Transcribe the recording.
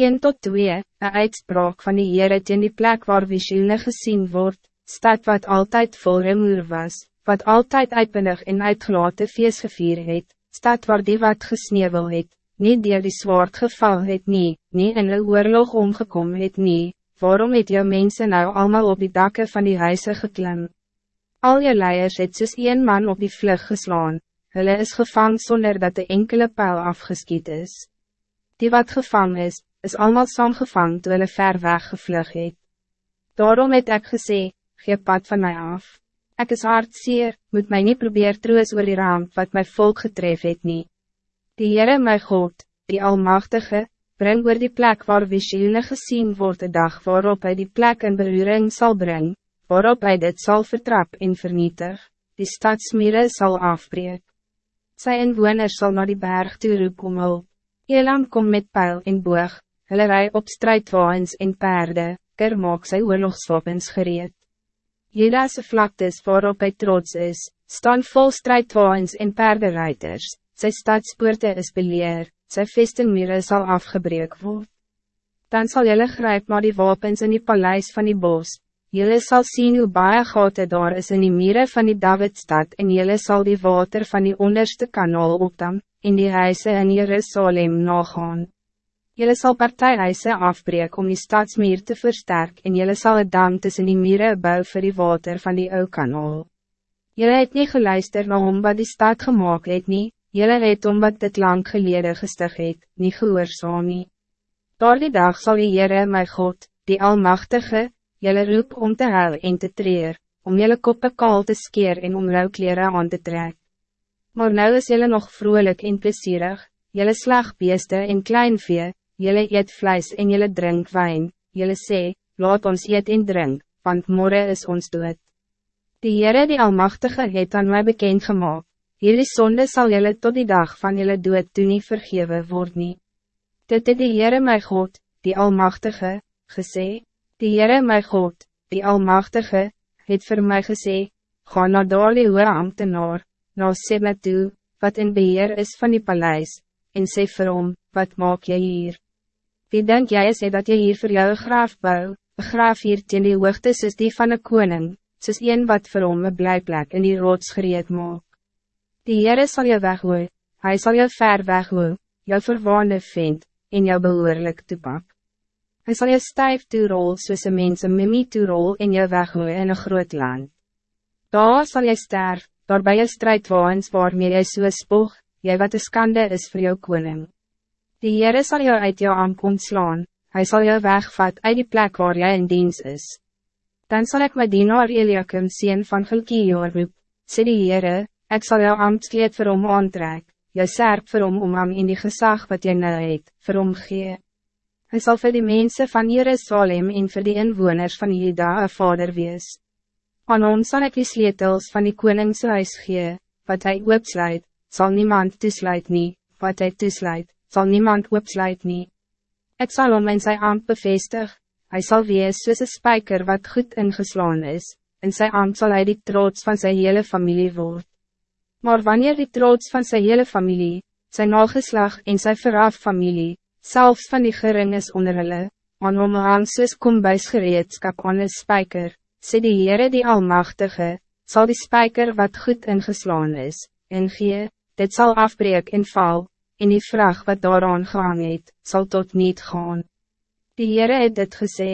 1 tot 2, een uitspraak van die Heere teen die plek waar Vishilne gezien wordt, stad wat altijd vol remoer was, wat altijd uitbindig en uitgelaten feest gevier het, stad waar die wat gesneeuwel het, nie dier die zwaard geval het nie, nie in een oorlog omgekom het nie, waarom het jou mensen nou allemaal op die dakken van die huise geklim? Al je leiers het soos een man op die vlug geslaan, hulle is gevang zonder dat de enkele pijl afgeskiet is. Die wat gevang is, is allemaal saamgevang toe hulle ver weg gevlug het. Daarom het ek gesê, gee pad van mij af. Ik is hartseer, moet mij niet probeer troos oor die ramp wat mijn volk getref het nie. Die Heere my God, die Almachtige, breng oor die plek waar Vishilne gezien wordt de dag waarop hij die plek in beruring zal brengen, waarop hij dit zal vertrap en vernietig, die stadsmere zal afbreek. Sy inwoners zal naar die berg toe roep om hulp. Elam kom met pijl en boog, hulle rij op strijdwaans en paarden, ker maak sy oorlogswapens gereed. Jedase vlaktes waarop hij trots is, staan vol strijdwaans en paardenrijders, sy stadspoorte is beleer, sy vestingmure zal afgebreek word. Dan zal jelle grijp maar die wapens in die paleis van die bos, jelle zal zien hoe baie gate daar is in die mire van die Davidstad en jelle zal die water van die onderste kanaal opdam, in die huise in Jerusalem nagaan. Jelle zal partijhuise afbreken om die stadsmeer te versterken en jelle zal het dam tussen die mieren bouwen voor die water van die kanaal. Jelle het niet geluisterd naar om wat die stad gemaakt het nie, jelle het om wat dit lang geleden gestig het, nie gehoorzaam nie. Door die dag zal die Heere my God, die Almachtige, jelle roep om te huil en te treer, om jelle koppe kaal te skeer en om rouwkleren aan te trek. Maar nou is jelle nog vrolijk en plezierig, jelle slagbeeste en kleinvee, Jelle eet vlees en jelle drink wijn, jelle sê, laat ons eet en drink, want morgen is ons dood. Die Heere die Almachtige het aan mij bekend gemaakt, hierdie sonde zal jelle tot die dag van jelle dood toe nie vergewe word nie. Dit het die Heere my God, die Almachtige, gesê, die Heere my God, die Almachtige, het voor mij gesê, ga na daar die hoge ambtenaar, na Sebe toe, wat in beheer is van die paleis, en sê vir hom, wat maak jy hier? Wie denk jij is dat je hier voor jou graaf bouw, een graaf hier teen die hoogtes is die van een koning, soos een wat vir hom een blijplek in die rots gereed maak. Die Heere sal jou weghooi, hij zal jou ver weghooi, jou verwaande vind, en jou behoorlijk toepak. Hij zal jou stijf toerol soos een mens een mimie toerol en jou weghooi in een groot land. Daar zal jy sterf, daar by jou strijdwaans waarmee jy so spoeg, jy wat een skande is voor jou koning. Die Heere zal jou uit jou amp ontslaan, hij zal jou wegvat uit die plek waar jij in dienst is. Dan zal ik my dienaar Eliakim sien van Gilkior roep, sê die Heere, ek sal jou ambtskleed vir hom aantrek, jou serp vir hom om hom in die gezag wat jy nou het, vir hom gee. Hy sal vir die mensen van Jerusalem en vir die inwoners van Juda een vader wees. Aan hom sal ek die sleetels van die koningshuis gee, wat hij oopsluit, zal niemand toesluit nie, wat hij toesluit, zal niemand opsluit nie. Ek sal om in sy ambt bevestig, hij zal wees soos een spijker wat goed ingeslaan is, in sy ambt zal hij die trots van zijn hele familie word. Maar wanneer die trots van zijn hele familie, zijn nageslag en zijn veraf familie, zelfs van die gering is onder hulle, aan hom aan soos kom by gereedskap aan een spijker, sê die Heere die Almachtige, zal die spijker wat goed ingeslaan is, en gee, dit zal afbreken en val, en die vraag wat daaraan gehang het, sal tot niet gaan. Die Heere het dit gesê,